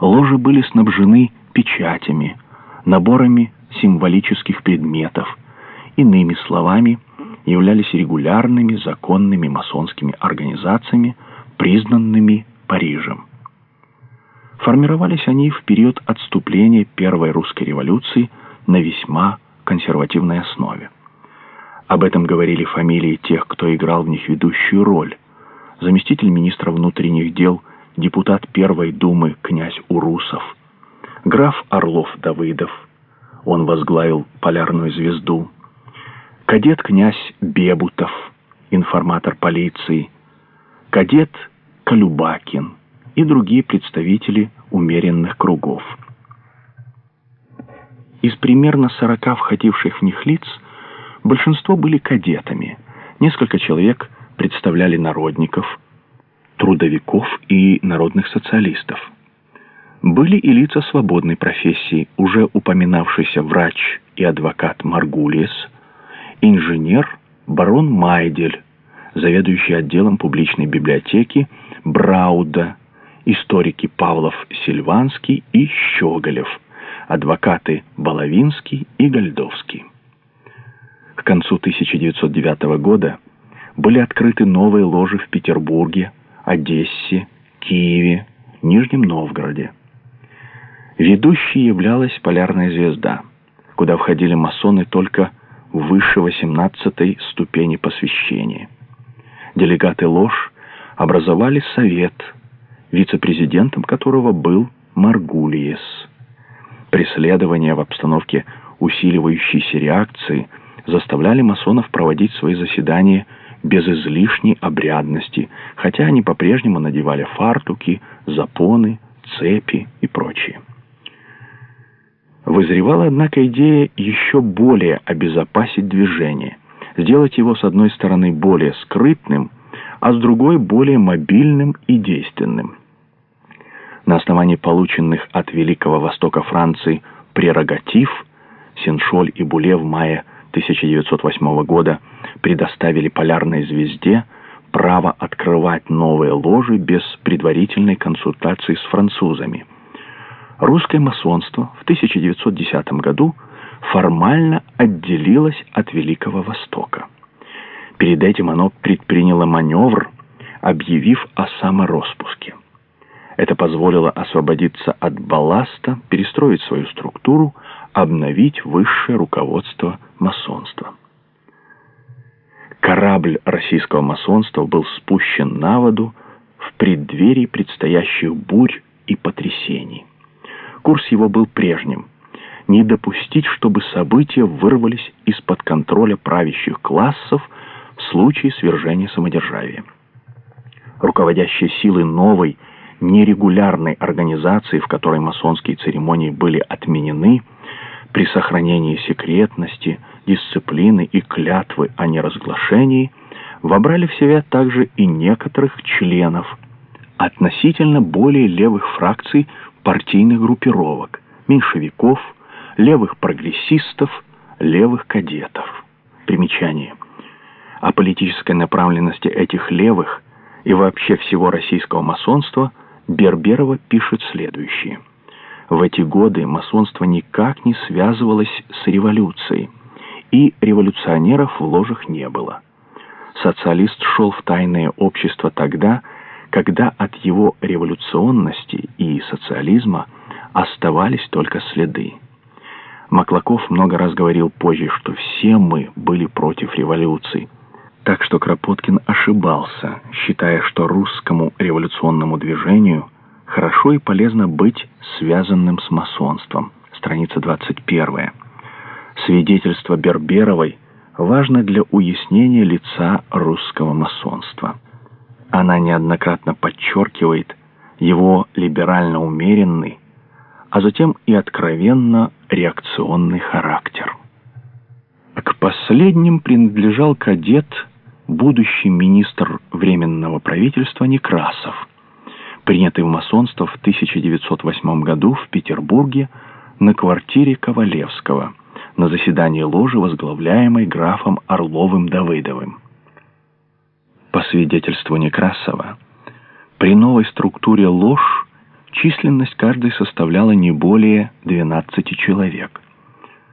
Ложи были снабжены печатями, наборами символических предметов, иными словами, являлись регулярными законными масонскими организациями, признанными Парижем. Формировались они в период отступления Первой русской революции на весьма консервативной основе. Об этом говорили фамилии тех, кто играл в них ведущую роль. Заместитель министра внутренних дел, депутат Первой думы князь Урусов, граф Орлов-Давыдов, он возглавил полярную звезду, кадет князь Бебутов, информатор полиции, кадет Колюбакин и другие представители умеренных кругов. Из примерно 40 входивших в них лиц большинство были кадетами. Несколько человек представляли народников, трудовиков и народных социалистов. Были и лица свободной профессии, уже упоминавшийся врач и адвокат Маргулиес, инженер барон Майдель, заведующий отделом публичной библиотеки Брауда, историки Павлов Сильванский и Щеголев – адвокаты Баловинский и Гольдовский. К концу 1909 года были открыты новые ложи в Петербурге, Одессе, Киеве, Нижнем Новгороде. Ведущей являлась полярная звезда, куда входили масоны только выше 18 ступени посвящения. Делегаты лож образовали совет, вице-президентом которого был Маргулиес. Преследования в обстановке усиливающейся реакции заставляли масонов проводить свои заседания без излишней обрядности, хотя они по-прежнему надевали фартуки, запоны, цепи и прочее. Вызревала, однако, идея еще более обезопасить движение, сделать его, с одной стороны, более скрытным, а с другой более мобильным и действенным на основании полученных от Великого Востока Франции прерогатив Сеншоль и Буле в мае 1908 года предоставили полярной звезде право открывать новые ложи без предварительной консультации с французами. Русское масонство в 1910 году формально отделилось от Великого Востока. Перед этим оно предприняло маневр, объявив о самороспуске. Это позволило освободиться от балласта, перестроить свою структуру, обновить высшее руководство масонства. Корабль российского масонства был спущен на воду в преддверии предстоящих бурь и потрясений. Курс его был прежним – не допустить, чтобы события вырвались из-под контроля правящих классов в случае свержения самодержавия. Руководящие силы новой нерегулярной организации, в которой масонские церемонии были отменены, при сохранении секретности, дисциплины и клятвы о неразглашении, вобрали в себя также и некоторых членов относительно более левых фракций партийных группировок, меньшевиков, левых прогрессистов, левых кадетов. Примечание. О политической направленности этих левых и вообще всего российского масонства – Берберова пишет следующее. В эти годы масонство никак не связывалось с революцией, и революционеров в ложах не было. Социалист шел в тайное общество тогда, когда от его революционности и социализма оставались только следы. Маклаков много раз говорил позже, что все мы были против революции, так что Кропоткин ошибался, считая, что русскому революционному движению хорошо и полезно быть связанным с масонством. Страница 21. Свидетельство Берберовой важно для уяснения лица русского масонства. Она неоднократно подчеркивает его либерально умеренный, а затем и откровенно реакционный характер. К последним принадлежал кадет будущий министр Временного правительства Некрасов, принятый в масонство в 1908 году в Петербурге на квартире Ковалевского, на заседании ложи, возглавляемой графом Орловым-Давыдовым. По свидетельству Некрасова, при новой структуре лож Численность каждой составляла не более 12 человек.